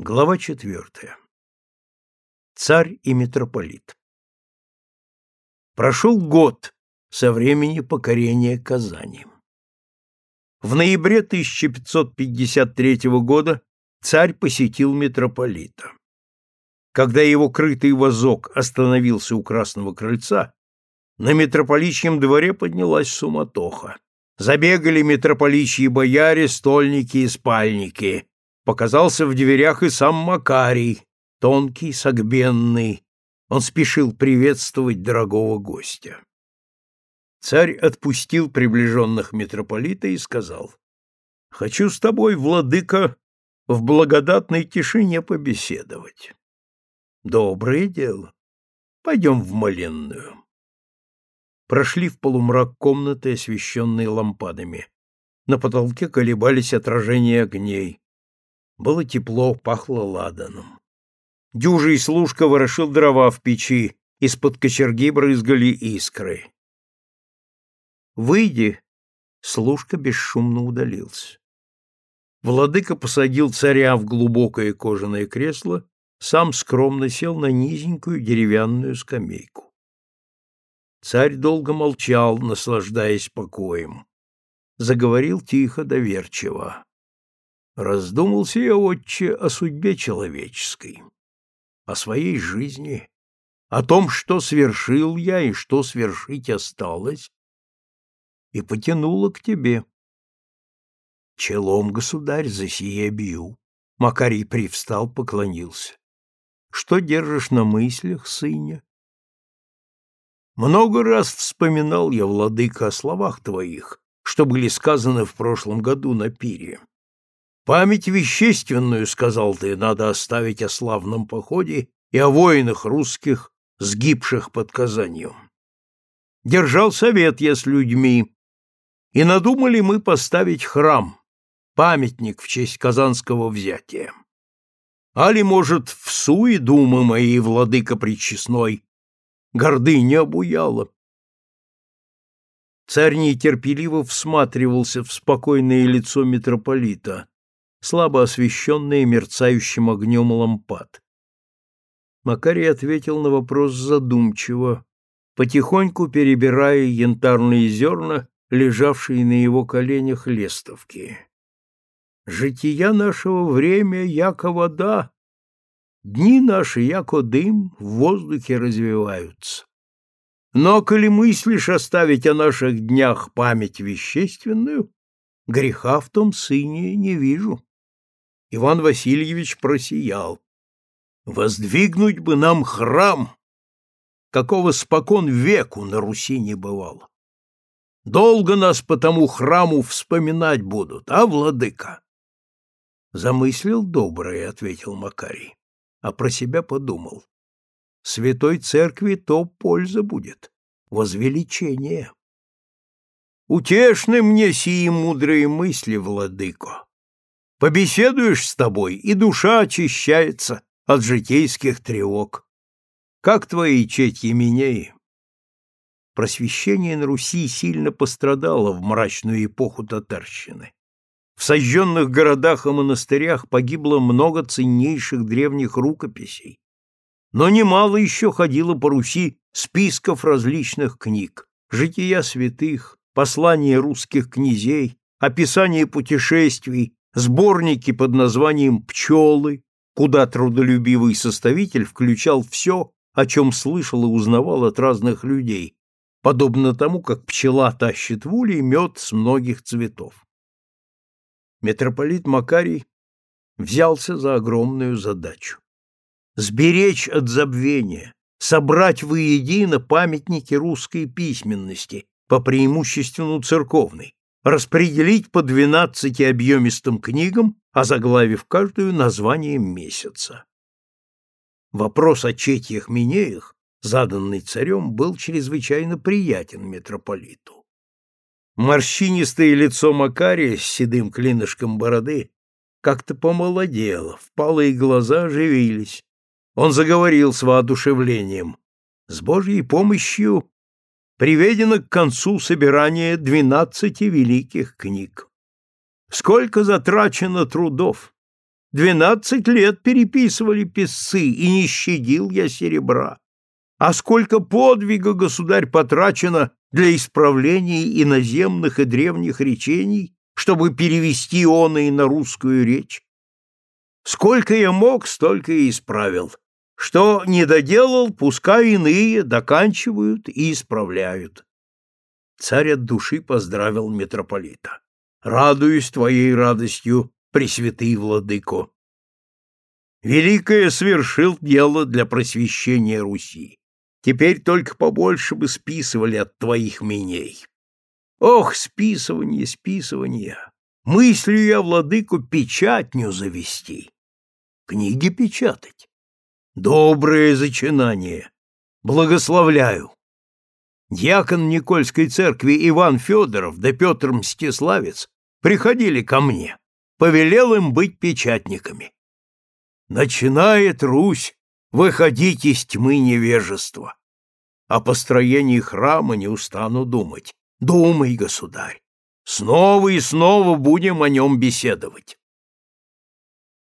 Глава четвертая. Царь и митрополит. Прошел год со времени покорения Казани. В ноябре 1553 года царь посетил митрополита. Когда его крытый возок остановился у Красного крыльца, на митрополичьем дворе поднялась суматоха. Забегали митрополичьи бояре, стольники и спальники, показался в дверях и сам Макарий, тонкий, согбенный. Он спешил приветствовать дорогого гостя. Царь отпустил приближенных митрополита и сказал, «Хочу с тобой, владыка, в благодатной тишине побеседовать». «Доброе дело. Пойдем в моленную». Прошли в полумрак комнаты, освещенные лампадами. На потолке колебались отражения огней. Было тепло, пахло ладаном. Дюжий служка ворошил дрова в печи, из-под кочерги брызгали искры. «Выйди!» — служка бесшумно удалился. Владыка посадил царя в глубокое кожаное кресло, сам скромно сел на низенькую деревянную скамейку. Царь долго молчал, наслаждаясь покоем. Заговорил тихо, доверчиво. Раздумался я, отче, о судьбе человеческой, о своей жизни, о том, что свершил я и что свершить осталось, и потянуло к тебе. Челом, государь, за сие бью. Макарий привстал, поклонился. Что держишь на мыслях, сыне? Много раз вспоминал я, владыка, о словах твоих, что были сказаны в прошлом году на пире. Память вещественную, сказал ты, надо оставить о славном походе и о воинах русских, сгибших под Казанью. Держал совет я с людьми, и надумали мы поставить храм, памятник в честь казанского взятия. Али, может, в суе думы моей, владыка причестной, гордыня обуяла. Царь нетерпеливо всматривался в спокойное лицо митрополита, слабо освещенные мерцающим огнем лампад. Макарий ответил на вопрос задумчиво, потихоньку перебирая янтарные зерна, лежавшие на его коленях лестовки. «Жития нашего время, яко вода, дни наши, яко дым, в воздухе развиваются. Но, коли мыслишь оставить о наших днях память вещественную, греха в том сыне не вижу. Иван Васильевич просиял. Воздвигнуть бы нам храм, какого спокон веку на Руси не бывало. Долго нас по тому храму вспоминать будут, а, владыка? Замыслил доброе, ответил Макарий, а про себя подумал. Святой церкви то польза будет, возвеличение. Утешны мне сии мудрые мысли, владыко. Побеседуешь с тобой, и душа очищается от житейских тревог. Как твои четь Еменеи? Просвещение на Руси сильно пострадало в мрачную эпоху татарщины. В сожженных городах и монастырях погибло много ценнейших древних рукописей, но немало еще ходило по Руси списков различных книг, жития святых, послания русских князей, описание путешествий, сборники под названием «Пчелы», куда трудолюбивый составитель включал все, о чем слышал и узнавал от разных людей, подобно тому, как пчела тащит в улей мед с многих цветов. Митрополит Макарий взялся за огромную задачу. Сберечь от забвения, собрать воедино памятники русской письменности, по преимуществу церковной, распределить по двенадцати объемистым книгам, озаглавив каждую названием месяца. Вопрос о четьях Минеях, заданный царем, был чрезвычайно приятен митрополиту. Морщинистое лицо Макария с седым клинышком бороды как-то помолодело, впалые глаза оживились. Он заговорил с воодушевлением. С Божьей помощью приведено к концу собирание двенадцати великих книг. Сколько затрачено трудов! Двенадцать лет переписывали писцы, и не щадил я серебра. А сколько подвига, государь, потрачено для исправления иноземных и древних речений, чтобы перевести оные на русскую речь? Сколько я мог, столько и исправил. Что не доделал, пускай иные доканчивают и исправляют. Царь от души поздравил митрополита. «Радуюсь твоей радостью, пресвятый владыко. Великое свершил дело для просвещения Руси. Теперь только побольше бы списывали от твоих меней. Ох, списывание, списывание! Мыслю я, владыку, печатню завести. Книги печатать. Доброе зачинание. Благословляю. Дьякон Никольской церкви Иван Федоров да Петр Мстиславец приходили ко мне. Повелел им быть печатниками. Начинает Русь выходить из тьмы невежества. О построении храма не устану думать. Думай, государь. Снова и снова будем о нем беседовать.